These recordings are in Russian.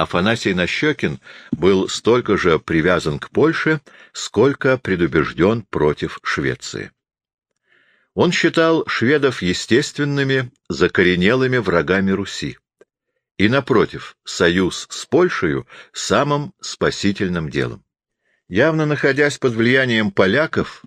Афанасий Нащекин был столько же привязан к Польше, сколько предубежден против Швеции. Он считал шведов естественными, закоренелыми врагами Руси. И, напротив, союз с Польшей самым спасительным делом. Явно находясь под влиянием поляков,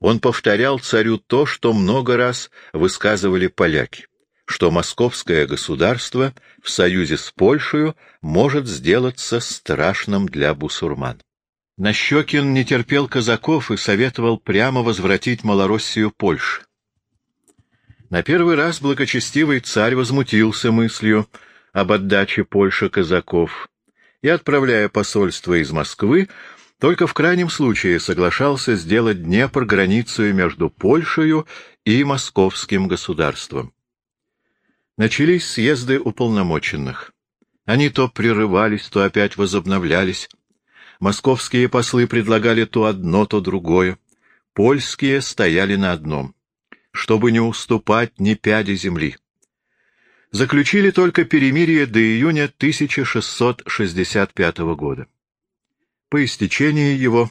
он повторял царю то, что много раз высказывали поляки, что московское государство в союзе с Польшей может сделаться страшным для бусурман. Нащекин не терпел казаков и советовал прямо возвратить Малороссию Польше. На первый раз благочестивый царь возмутился мыслью об отдаче Польши казаков и, отправляя посольство из Москвы, только в крайнем случае соглашался сделать Днепр границей между Польшей и Московским государством. Начались съезды уполномоченных. Они то прерывались, то опять возобновлялись. Московские послы предлагали то одно, то другое. Польские стояли на одном, чтобы не уступать ни пяди земли. Заключили только перемирие до июня 1665 года. По истечении его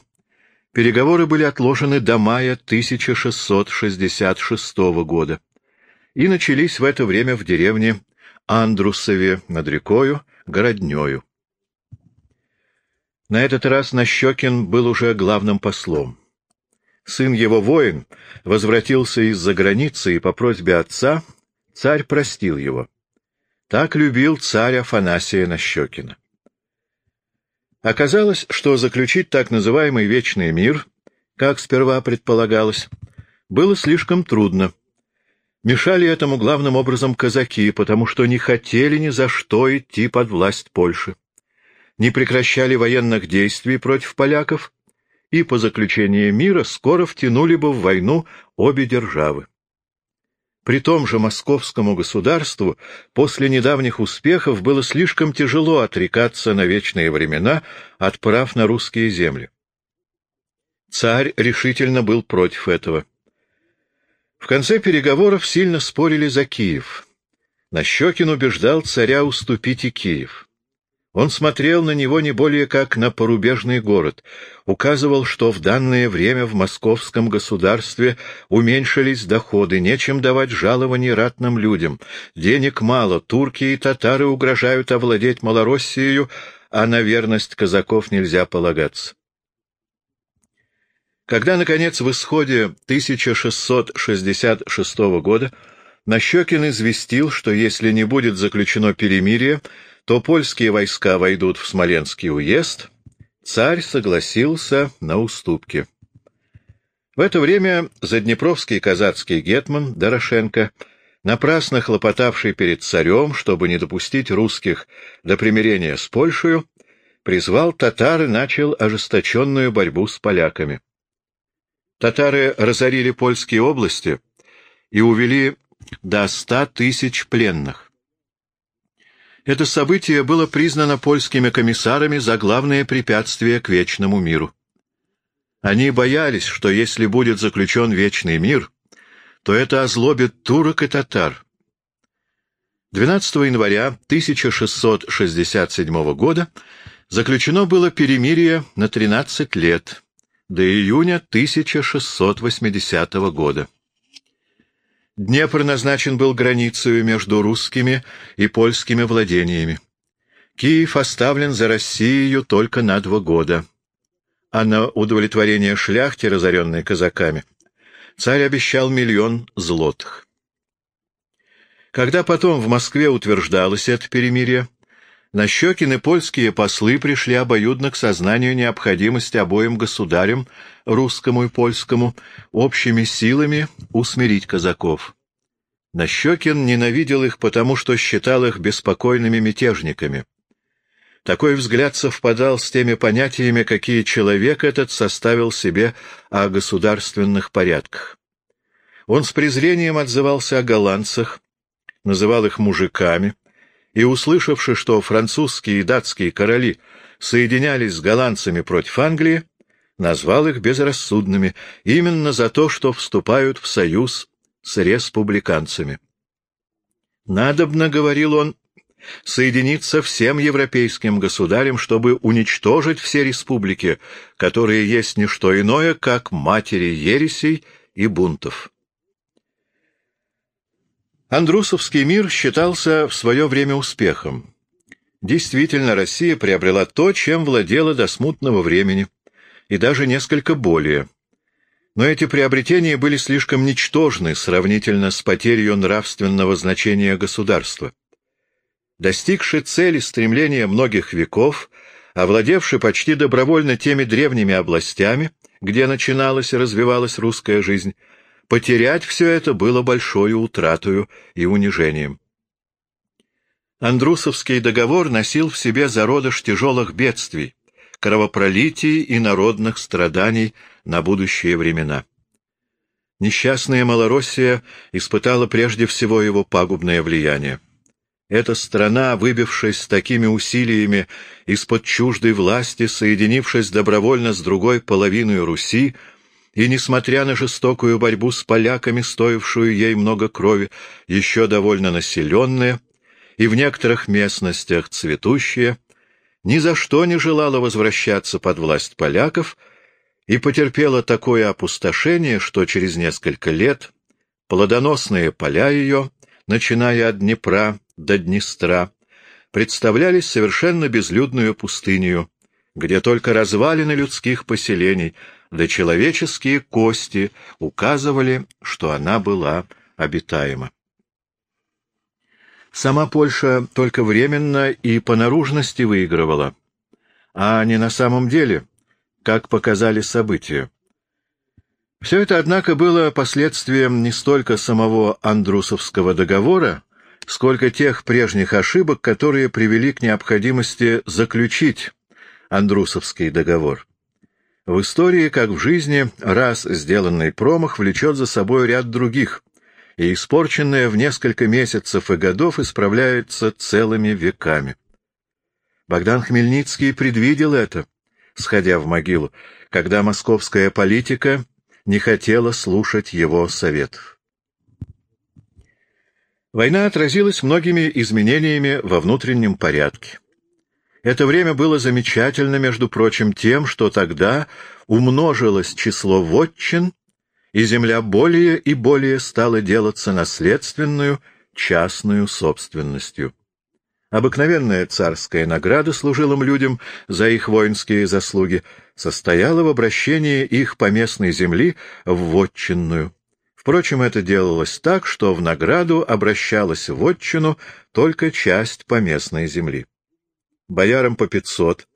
переговоры были отложены до мая 1666 года и начались в это время в деревне Андрусове над рекою Городнёю. На этот раз Нащекин был уже главным послом. Сын его воин возвратился из-за границы, и по просьбе отца царь простил его. Так любил царь Афанасия Нащекина. Оказалось, что заключить так называемый «вечный мир», как сперва предполагалось, было слишком трудно. Мешали этому главным образом казаки, потому что не хотели ни за что идти под власть Польши. Не прекращали военных действий против поляков и по заключении мира скоро втянули бы в войну обе державы. При том же московскому государству после недавних успехов было слишком тяжело отрекаться на вечные времена от прав на русские земли. Царь решительно был против этого. В конце переговоров сильно спорили за Киев. Нащекин убеждал царя уступить и Киев. Он смотрел на него не более как на порубежный город, указывал, что в данное время в московском государстве уменьшились доходы, нечем давать жалований ратным людям, денег мало, турки и татары угрожают овладеть Малороссией, а на верность казаков нельзя полагаться. Когда, наконец, в исходе 1666 года Нащекин известил, что если не будет заключено перемирие, то польские войска войдут в Смоленский уезд, царь согласился на уступки. В это время заднепровский казацкий гетман Дорошенко, напрасно хлопотавший перед царем, чтобы не допустить русских до примирения с Польшей, призвал татар и начал ожесточенную борьбу с поляками. Татары разорили польские области и увели до ста тысяч пленных. Это событие было признано польскими комиссарами за главное препятствие к вечному миру. Они боялись, что если будет заключен вечный мир, то это озлобит турок и татар. 12 января 1667 года заключено было перемирие на 13 лет, до июня 1680 года. Днепр назначен был границей между русскими и польскими владениями. Киев оставлен за Россией только на два года. А на удовлетворение шляхти, разоренной казаками, царь обещал миллион злотых. Когда потом в Москве утверждалось это перемирие, Нащекин и польские послы пришли обоюдно к сознанию необходимости обоим государям, русскому и польскому, общими силами усмирить казаков. Нащекин ненавидел их потому, что считал их беспокойными мятежниками. Такой взгляд совпадал с теми понятиями, какие человек этот составил себе о государственных порядках. Он с презрением отзывался о голландцах, называл их мужиками, и, услышавши, что французские и датские короли соединялись с голландцами против Англии, назвал их безрассудными именно за то, что вступают в союз с республиканцами. «Надобно, — говорил он, соединиться всем европейским государям, чтобы уничтожить все республики, которые есть не что иное, как матери ересей и бунтов. Андрусовский мир считался в свое время успехом. Действительно, Россия приобрела то, чем владела до смутного времени, и даже несколько более. Но эти приобретения были слишком ничтожны сравнительно с потерей нравственного значения государства. Достигший цели стремления многих веков, овладевший почти добровольно теми древними областями, где начиналась и развивалась русская жизнь, потерять все это было большой утратою и унижением. Андрусовский договор носил в себе зародыш тяжелых бедствий, кровопролитий и народных страданий на будущие времена. Несчастная Малороссия испытала прежде всего его пагубное влияние. Эта страна, выбившись с такими усилиями из-под чуждой власти, соединившись добровольно с другой половиной Руси, и, несмотря на жестокую борьбу с поляками, стоившую ей много крови, еще довольно населенная, и в некоторых местностях цветущая, ни за что не желала возвращаться под власть поляков и потерпела такое опустошение, что через несколько лет плодоносные поля ее, начиная от Днепра до Днестра, представлялись совершенно безлюдную пустынью, где только развалины людских поселений да человеческие кости указывали, что она была обитаема. Сама Польша только временно и по наружности выигрывала, а не на самом деле, как показали события. Все это, однако, было последствием не столько самого Андрусовского договора, сколько тех прежних ошибок, которые привели к необходимости заключить Андрусовский договор. В истории, как в жизни, раз сделанный промах влечет за собой ряд других, и испорченное в несколько месяцев и годов исправляется целыми веками. Богдан Хмельницкий предвидел это, сходя в могилу, когда московская политика не хотела слушать его советов. Война отразилась многими изменениями во внутреннем порядке. Это время было замечательно, между прочим, тем, что тогда умножилось число вотчин и земля более и более стала делаться наследственную, частную собственностью. Обыкновенная царская награда служилым людям за их воинские заслуги состояла в обращении их поместной земли в вотчинную. Впрочем, это делалось так, что в награду обращалась в вотчину только часть поместной земли. Боярам по пятьсот,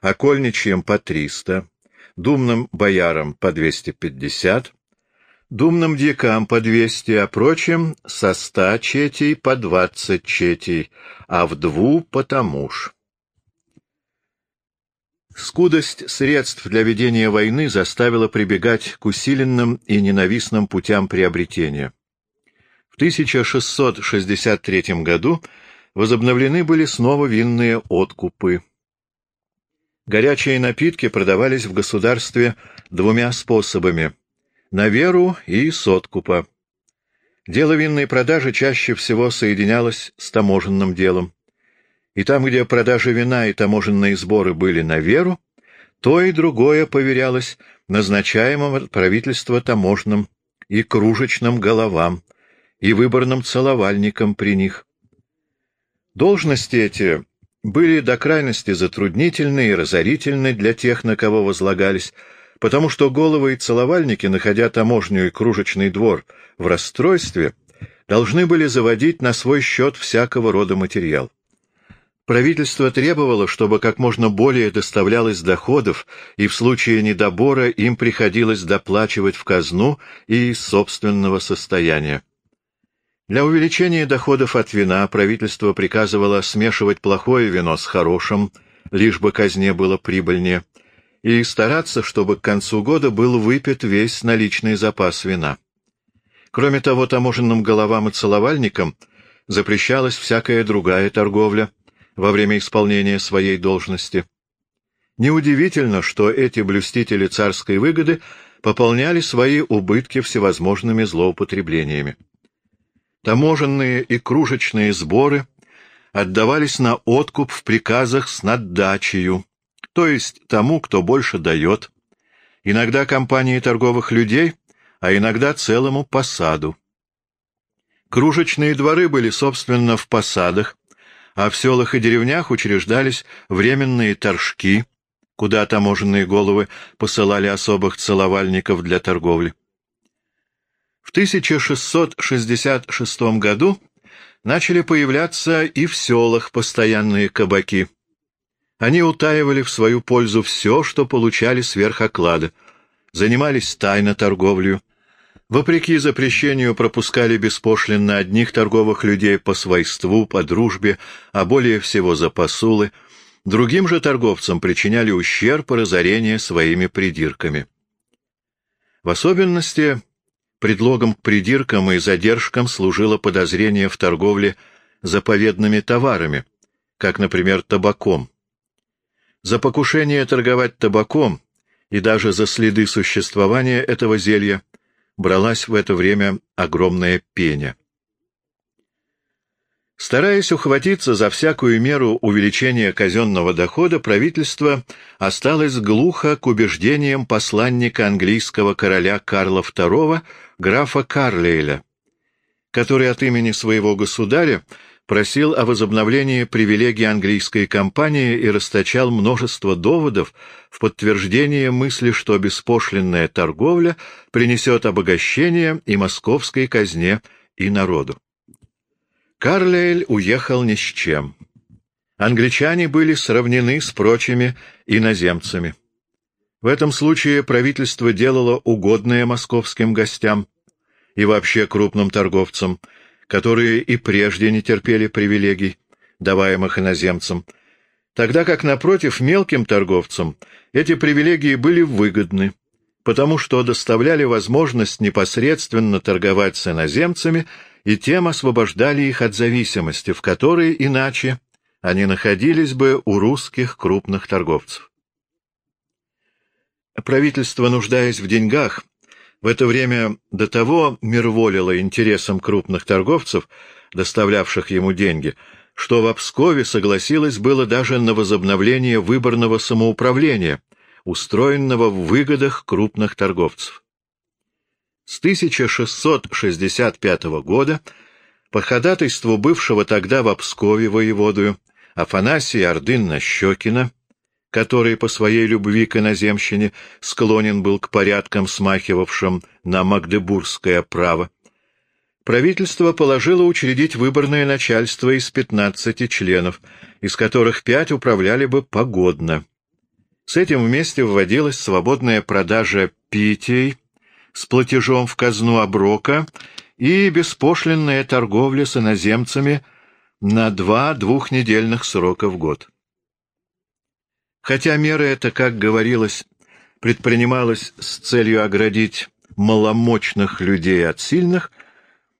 окольничьим по триста, думным боярам по двести пятьдесят, думным дьякам по двести, а прочим со ста четей по двадцать четей, а в дву по тому ж. Скудость средств для ведения войны заставила прибегать к усиленным и ненавистным путям приобретения. В 1663 году возобновлены были снова винные откупы. Горячие напитки продавались в государстве двумя способами на веру и с откупа. Дело винной продажи чаще всего соединялось с таможенным делом. И там, где продажа вина и таможенные сборы были на веру, то и другое поверялось назначаемым от правительства таможенным и кружечным головам, и выборным целовальникам при них. Должности эти были до крайности затруднительны и разорительны для тех, на кого возлагались, потому что головы и целовальники, находя таможню и кружечный двор в расстройстве, должны были заводить на свой счет всякого рода материал. Правительство требовало, чтобы как можно более доставлялось доходов, и в случае недобора им приходилось доплачивать в казну и из собственного состояния. Для увеличения доходов от вина правительство приказывало смешивать плохое вино с хорошим, лишь бы казне было прибыльнее, и стараться, чтобы к концу года был выпит весь наличный запас вина. Кроме того, таможенным головам и целовальникам запрещалась всякая другая торговля во время исполнения своей должности. Неудивительно, что эти блюстители царской выгоды пополняли свои убытки всевозможными злоупотреблениями. Таможенные и кружечные сборы отдавались на откуп в приказах с наддачею, то есть тому, кто больше дает, иногда компании торговых людей, а иногда целому посаду. Кружечные дворы были, собственно, в посадах, а в селах и деревнях учреждались временные торжки, куда таможенные головы посылали особых целовальников для торговли. В 1666 году начали появляться и в селах постоянные кабаки. Они утаивали в свою пользу все, что получали сверх оклада, занимались тайно торговлей, вопреки запрещению пропускали беспошлинно одних торговых людей по свойству, по дружбе, а более всего за посулы, другим же торговцам причиняли ущерб и разорение своими придирками. В особенности Предлогом к придиркам и задержкам служило подозрение в торговле заповедными товарами, как, например, табаком. За покушение торговать табаком и даже за следы существования этого зелья бралась в это время огромная пеня. Стараясь ухватиться за всякую меру увеличения казенного дохода, правительство осталось глухо к убеждениям посланника английского короля Карла II, графа Карлейля, который от имени своего государя просил о возобновлении привилегий английской компании и расточал множество доводов в подтверждение мысли, что беспошлинная торговля принесет обогащение и московской казне, и народу. Карлейль уехал ни с чем. Англичане были сравнены с прочими иноземцами. В этом случае правительство делало угодное московским гостям и вообще крупным торговцам, которые и прежде не терпели привилегий, даваемых иноземцам, тогда как, напротив, мелким торговцам эти привилегии были выгодны, потому что доставляли возможность непосредственно торговать с иноземцами и тем освобождали их от зависимости, в которой иначе они находились бы у русских крупных торговцев. Правительство, нуждаясь в деньгах, в это время до того мирволило интересам крупных торговцев, доставлявших ему деньги, что в Пскове согласилось было даже на возобновление выборного самоуправления, устроенного в выгодах крупных торговцев. С 1665 года по ходатайству бывшего тогда в Пскове воеводою Афанасия Ордын-Нащекина, который по своей любви к иноземщине склонен был к порядкам, смахивавшим на магдебургское право, правительство положило учредить выборное начальство из 15 членов, из которых пять управляли бы погодно. С этим вместе вводилась свободная продажа питей, с платежом в казну оброка и беспошлинная торговля с иноземцами на два двухнедельных срока в год. Хотя мера эта, как говорилось, предпринималась с целью оградить маломощных людей от сильных,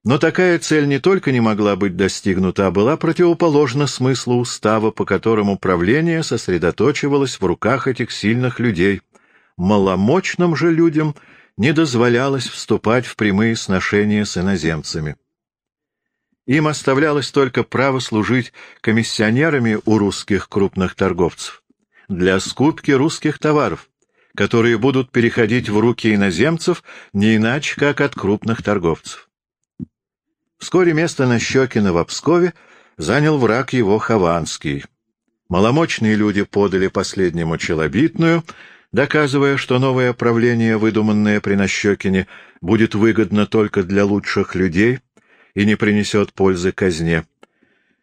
но такая цель не только не могла быть достигнута, а была противоположна смыслу устава, по которому правление сосредоточивалось в руках этих сильных людей. Маломощным же людям — не дозволялось вступать в прямые сношения с иноземцами. Им оставлялось только право служить комиссионерами у русских крупных торговцев для скупки русских товаров, которые будут переходить в руки иноземцев не иначе, как от крупных торговцев. Вскоре место на Щекино в Пскове занял враг его Хованский. Маломочные люди подали последнему челобитную — доказывая, что новое правление, выдуманное при Нащекине, будет выгодно только для лучших людей и не принесет пользы казне.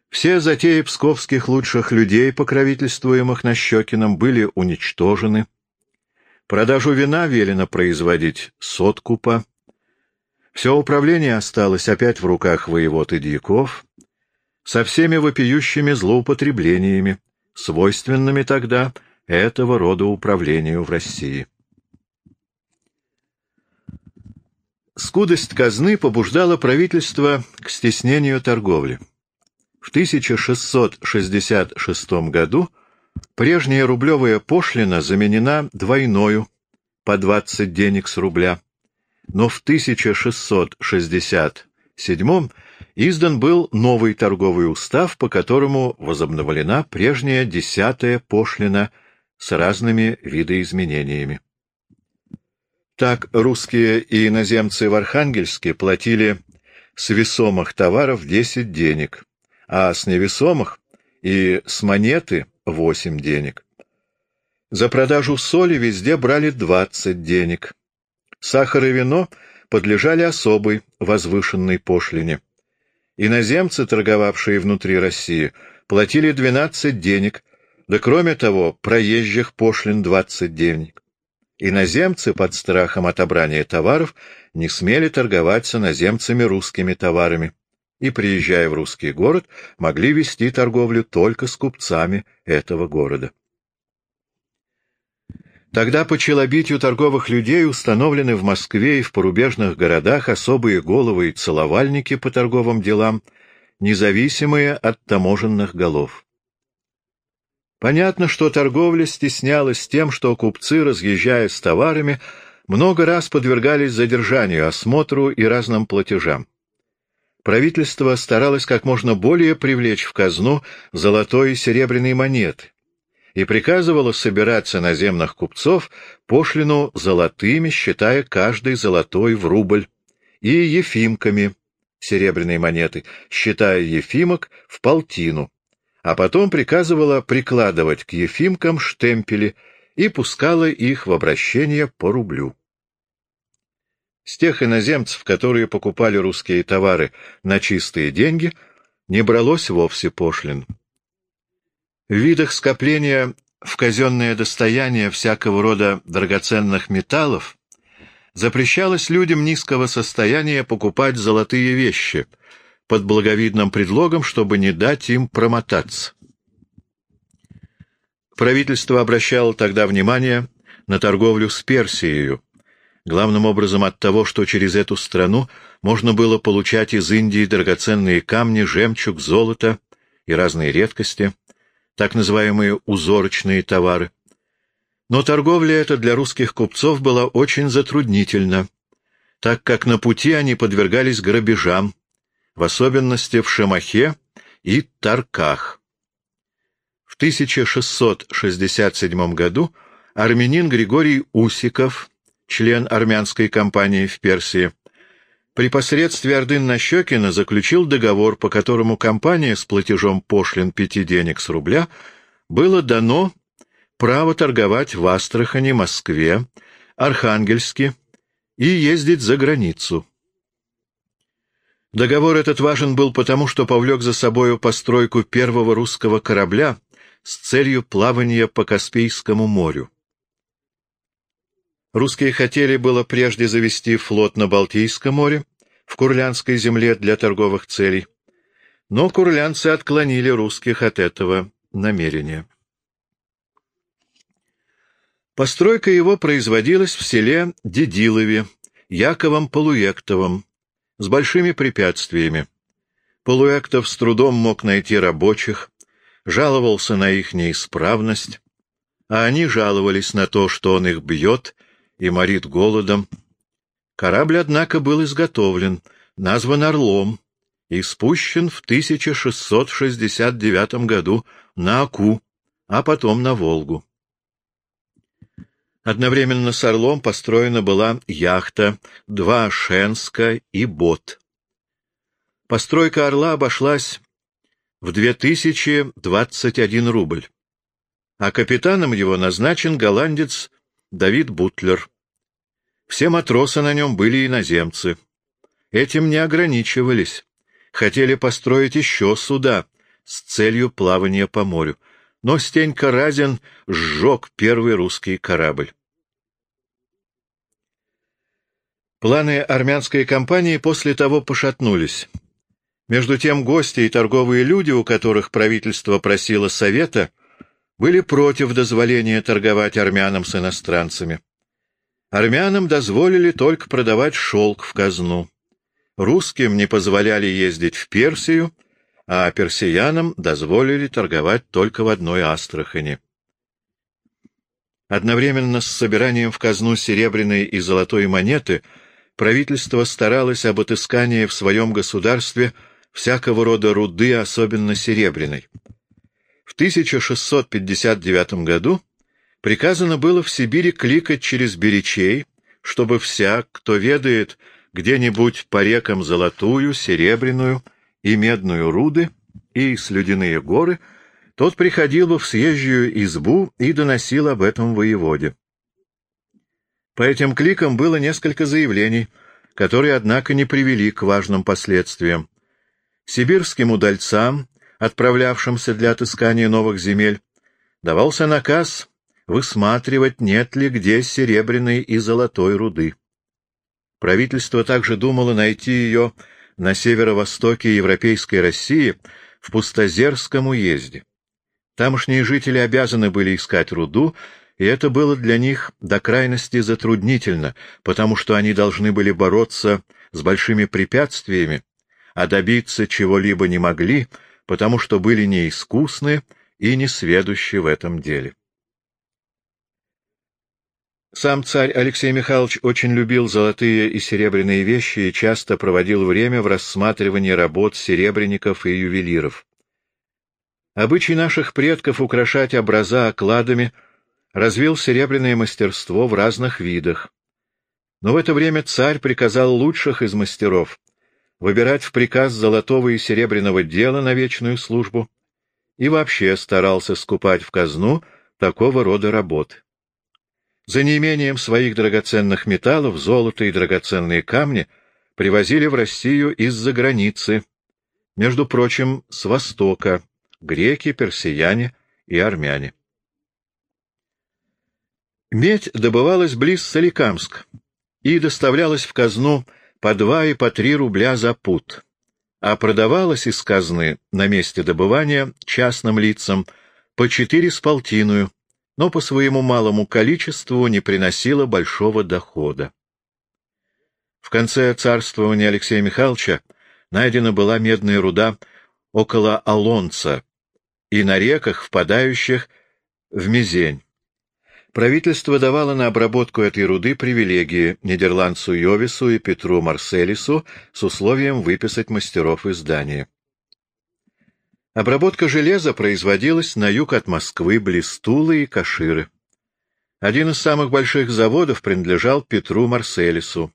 Все затеи псковских лучших людей, покровительствуемых Нащекиным, были уничтожены. Продажу вина велено производить с откупа. Все управление осталось опять в руках воевод и дьяков, со всеми вопиющими злоупотреблениями, свойственными тогда — этого рода управлению в России. Скудость казны побуждала правительство к стеснению торговли. В 1666 году прежняя рублевая пошлина заменена двойною по 20 денег с рубля, но в 1667 издан был новый торговый устав, по которому возобновлена прежняя десятая пошлина с разными видоизменениями. Так русские и иноземцы в Архангельске платили с весомых товаров 10 денег, а с невесомых и с монеты 8 денег. За продажу соли везде брали 20 денег. Сахар и вино подлежали особой возвышенной пошлине. Иноземцы, торговавшие внутри России, платили 12 денег, да кроме того, проезжих пошлин 20 денег. Иноземцы под страхом отобрания товаров не смели торговать с иноземцами русскими товарами и, приезжая в русский город, могли вести торговлю только с купцами этого города. Тогда по челобитию торговых людей установлены в Москве и в порубежных городах особые головы и целовальники по торговым делам, независимые от таможенных голов. Понятно, что торговля стеснялась тем, что купцы, разъезжая с товарами, много раз подвергались задержанию, осмотру и разным платежам. Правительство старалось как можно более привлечь в казну золотой и серебряные монеты, и приказывала собирать с иноземных купцов пошлину золотыми, считая каждый золотой в рубль, и ефимками, серебряной монеты, считая ефимок в полтину, а потом приказывала прикладывать к ефимкам штемпели и пускала их в обращение по рублю. С тех иноземцев, которые покупали русские товары на чистые деньги, не бралось вовсе пошлин. В видах скопления в казенное достояние всякого рода драгоценных металлов запрещалось людям низкого состояния покупать золотые вещи под благовидным предлогом, чтобы не дать им промотаться. Правительство обращало тогда внимание на торговлю с Персией, главным образом от того, что через эту страну можно было получать из Индии драгоценные камни, жемчуг, золото и разные редкости — так называемые узорочные товары. Но торговля эта для русских купцов была очень затруднительна, так как на пути они подвергались грабежам, в особенности в Шемахе и Тарках. В 1667 году армянин Григорий Усиков, член армянской компании в Персии, при посредстве Ордын-Нащекина заключил договор, по которому компания с платежом пошлин пяти денег с рубля было дано право торговать в Астрахани, Москве, Архангельске и ездить за границу. Договор этот важен был потому, что повлек за собою постройку первого русского корабля с целью плавания по Каспийскому морю. Русские хотели было прежде завести флот на Балтийском море, в Курлянской земле для торговых целей, но курлянцы отклонили русских от этого намерения. Постройка его производилась в селе Дедилове, Яковом Полуектовым, с большими препятствиями. Полуэктов с трудом мог найти рабочих, жаловался на их неисправность, а они жаловались на то, что он их бьет и морит голодом. Корабль, однако, был изготовлен, назван «Орлом» и спущен в 1669 году на Аку, а потом на Волгу. Одновременно с «Орлом» построена была яхта, два «Шенска» и бот. Постройка «Орла» обошлась в 2021 рубль, а капитаном его назначен голландец Давид Бутлер. Все матросы на нем были иноземцы. Этим не ограничивались. Хотели построить еще суда с целью плавания по морю. Но Стенька Разин сжег первый русский корабль. Планы армянской компании после того пошатнулись. Между тем гости и торговые люди, у которых правительство просило совета, были против дозволения торговать армянам с иностранцами. Армянам дозволили только продавать шелк в казну. Русским не позволяли ездить в Персию, а персиянам дозволили торговать только в одной Астрахани. Одновременно с собиранием в казну серебряной и золотой монеты правительство старалось об отыскании в своем государстве всякого рода руды, особенно серебряной. В 1659 году приказано было в Сибири кликать через беречей, чтобы всяк, кто ведает где-нибудь по рекам золотую, серебряную и медную руды и слюдяные горы, тот приходил бы в съезжую избу и доносил об этом воеводе. По этим кликам было несколько заявлений, которые, однако, не привели к важным последствиям. Сибирским удальцам, отправлявшимся для отыскания новых земель, давался наказ высматривать, нет ли где серебряной и золотой руды. Правительство также думало найти ее на северо-востоке Европейской России в Пустозерском уезде. Тамошние жители обязаны были искать руду, и это было для них до крайности затруднительно, потому что они должны были бороться с большими препятствиями, а добиться чего-либо не могли, потому что были неискусны и несведущи в этом деле. Сам царь Алексей Михайлович очень любил золотые и серебряные вещи и часто проводил время в рассматривании работ серебряников и ювелиров. Обычай наших предков украшать образа окладами развил серебряное мастерство в разных видах. Но в это время царь приказал лучших из мастеров выбирать в приказ золотого и серебряного дела на вечную службу и вообще старался скупать в казну такого рода работы. За неимением своих драгоценных металлов, золото и драгоценные камни привозили в Россию из-за границы, между прочим, с востока, греки, персияне и армяне. Медь добывалась близ Соликамск и доставлялась в казну по два и по три рубля за пуд, а продавалась из казны на месте добывания частным лицам по четыре с полтиную, но по своему малому количеству не приносила большого дохода. В конце царствования Алексея Михайловича найдена была медная руда около Алонца и на реках, впадающих в Мизень. Правительство давало на обработку этой руды привилегии нидерландцу Йовису и Петру Марселису с условием выписать мастеров издания. Обработка железа производилась на юг от Москвы, близ Тулы и Каширы. Один из самых больших заводов принадлежал Петру Марселису.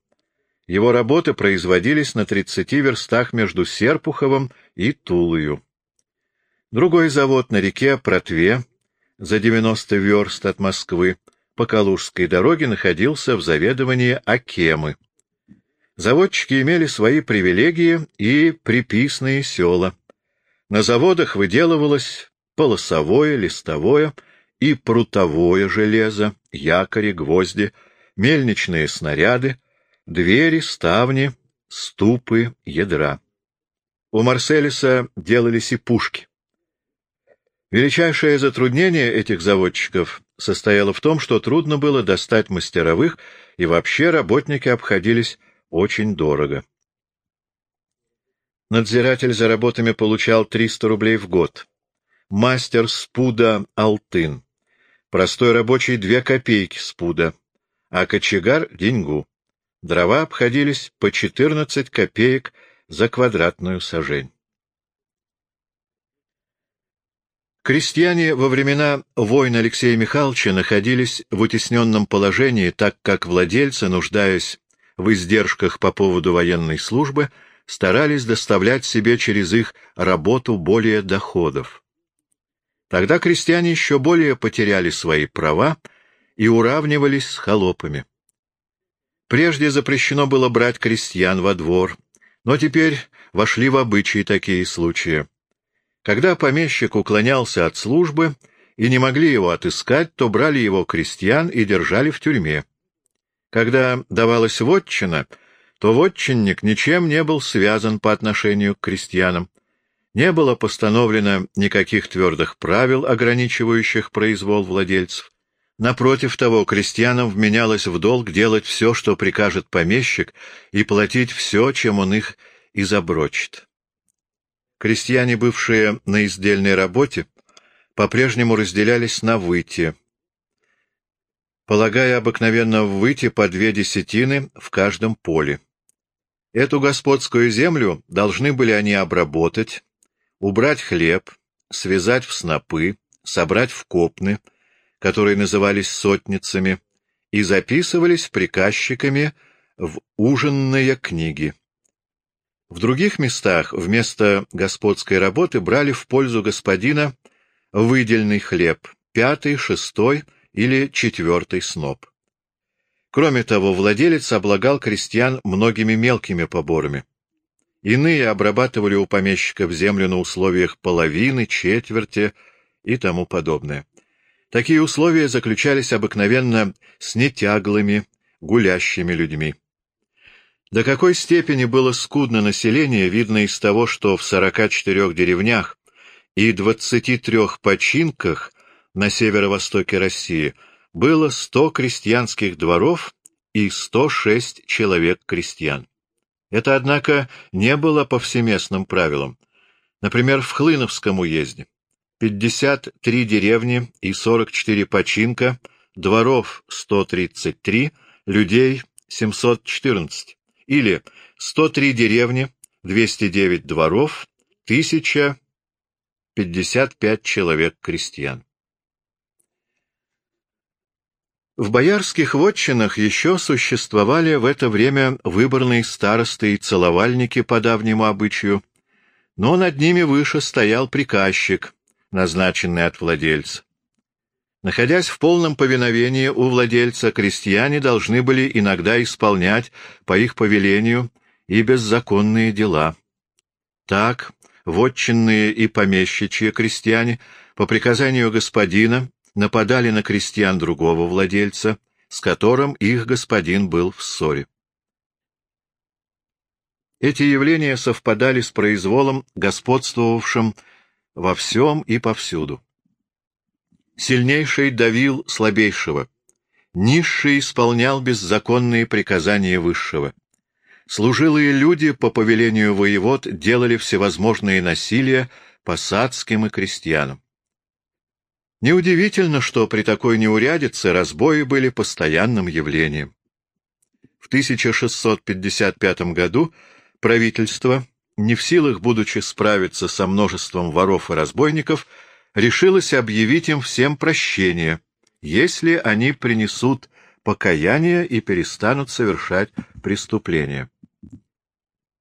Его работы производились на 30 верстах между Серпуховым и Тулою. Другой завод на реке Протве, за 90 верст от Москвы, по Калужской дороге находился в заведовании Акемы. Заводчики имели свои привилегии и приписные села. На заводах выделывалось полосовое, листовое и прутовое железо, якори, гвозди, мельничные снаряды, двери, ставни, ступы, ядра. У Марселиса делались и пушки. Величайшее затруднение этих заводчиков состояло в том, что трудно было достать мастеровых, и вообще работники обходились очень дорого. Надзиратель за работами получал 300 рублей в год. Мастер спуда — алтын. Простой рабочий — две копейки спуда, а кочегар — деньгу. Дрова обходились по 14 копеек за квадратную сажень. Крестьяне во времена войн Алексея Михайловича находились в утесненном положении, так как владельцы, нуждаясь в издержках по поводу военной службы, старались доставлять себе через их работу более доходов. Тогда крестьяне еще более потеряли свои права и уравнивались с холопами. Прежде запрещено было брать крестьян во двор, но теперь вошли в обычаи такие случаи. Когда помещик уклонялся от службы и не могли его отыскать, то брали его крестьян и держали в тюрьме. Когда давалась вотчина, то вотчинник ничем не был связан по отношению к крестьянам. Не было постановлено никаких твердых правил, ограничивающих произвол владельцев. Напротив того, крестьянам вменялось в долг делать все, что прикажет помещик, и платить все, чем он их изоброчит. Крестьяне, бывшие на издельной работе, по-прежнему разделялись на выйти, полагая обыкновенно в выйти по две десятины в каждом поле. Эту господскую землю должны были они обработать, убрать хлеб, связать в снопы, собрать в копны, которые назывались сотницами, и записывались приказчиками в ужинные книги. В других местах вместо господской работы брали в пользу господина выдельный хлеб, пятый, шестой или четвертый сноп. Кроме того, владелец облагал крестьян многими мелкими поборами. Иные обрабатывали у помещиков землю на условиях половины, четверти и тому подобное. Такие условия заключались обыкновенно с нетяглыми, гулящими людьми. До какой степени было скудно население, видно из того, что в 44 деревнях и 23 починках на северо-востоке России было 100 крестьянских дворов и 106 человек-крестьян. Это, однако, не было повсеместным правилом. Например, в Хлыновском уезде 53 деревни и 44 починка, дворов 133, людей 714, или 103 деревни, 209 дворов, 1055 человек-крестьян. В боярских вотчинах еще существовали в это время выборные старосты и целовальники по давнему обычаю, но над ними выше стоял приказчик, назначенный от владельца. Находясь в полном повиновении у владельца, крестьяне должны были иногда исполнять по их повелению и беззаконные дела. Так, вотчинные и помещичьи крестьяне по приказанию господина нападали на крестьян другого владельца, с которым их господин был в ссоре. Эти явления совпадали с произволом, господствовавшим во всем и повсюду. Сильнейший давил слабейшего, низший исполнял беззаконные приказания высшего. Служилые люди по повелению воевод делали всевозможные насилия посадским и крестьянам. Неудивительно, что при такой неурядице разбои были постоянным явлением. В 1655 году правительство не в силах, будучи справиться со множеством воров и разбойников, решилось объявить им всем прощение, если они принесут покаяние и перестанут совершать преступления.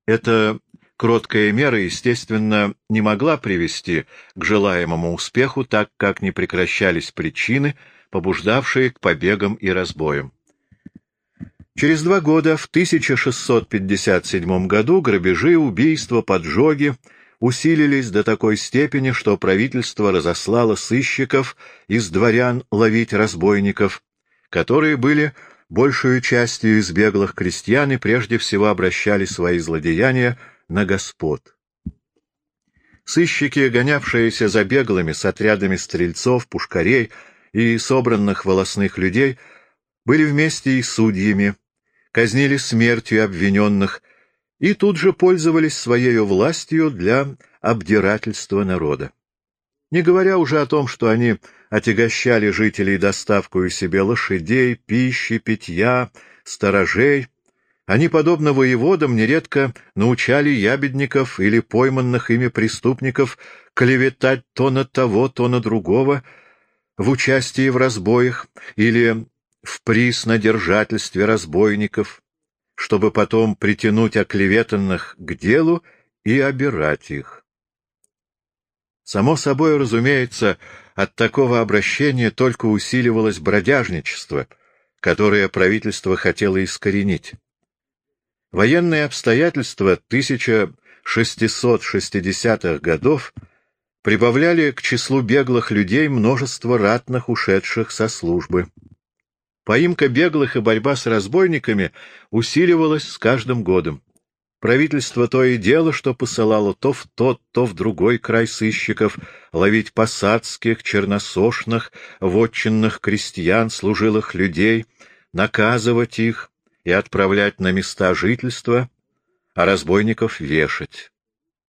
Эта кроткая мера, естественно, не могла привести к желаемому успеху, так как не прекращались причины, побуждавшие к побегам и разбоям. Через два года, в 1657 году, грабежи, убийства, поджоги усилились до такой степени, что правительство разослало сыщиков из дворян ловить разбойников, которые были большую частью из беглых крестьян и прежде всего обращали свои злодеяния на господ. Сыщики, гонявшиеся за беглыми с отрядами стрельцов, пушкарей и собранных волосных людей, были вместе и судьями, казнили смертью обвиненных и тут же пользовались своей властью для обдирательства народа. Не говоря уже о том, что они отягощали жителей доставкою себе лошадей, пищи, питья, сторожей, они, подобно воеводам, нередко научали ябедников или пойманных ими преступников клеветать то на того, то на другого в участии в разбоях или в приз на держательстве разбойников, чтобы потом притянуть оклеветанных к делу и обирать их. Само собой, разумеется, от такого обращения только усиливалось бродяжничество, которое правительство хотело искоренить. Военные обстоятельства 1660-х годов прибавляли к числу беглых людей множество ратных, ушедших со службы. Поимка беглых и борьба с разбойниками усиливалась с каждым годом. Правительство то и дело, что посылало то в тот, то в другой край сыщиков, ловить посадских, черносошных, вотчинных крестьян, служилых людей, наказывать их и отправлять на места жительства, а разбойников вешать.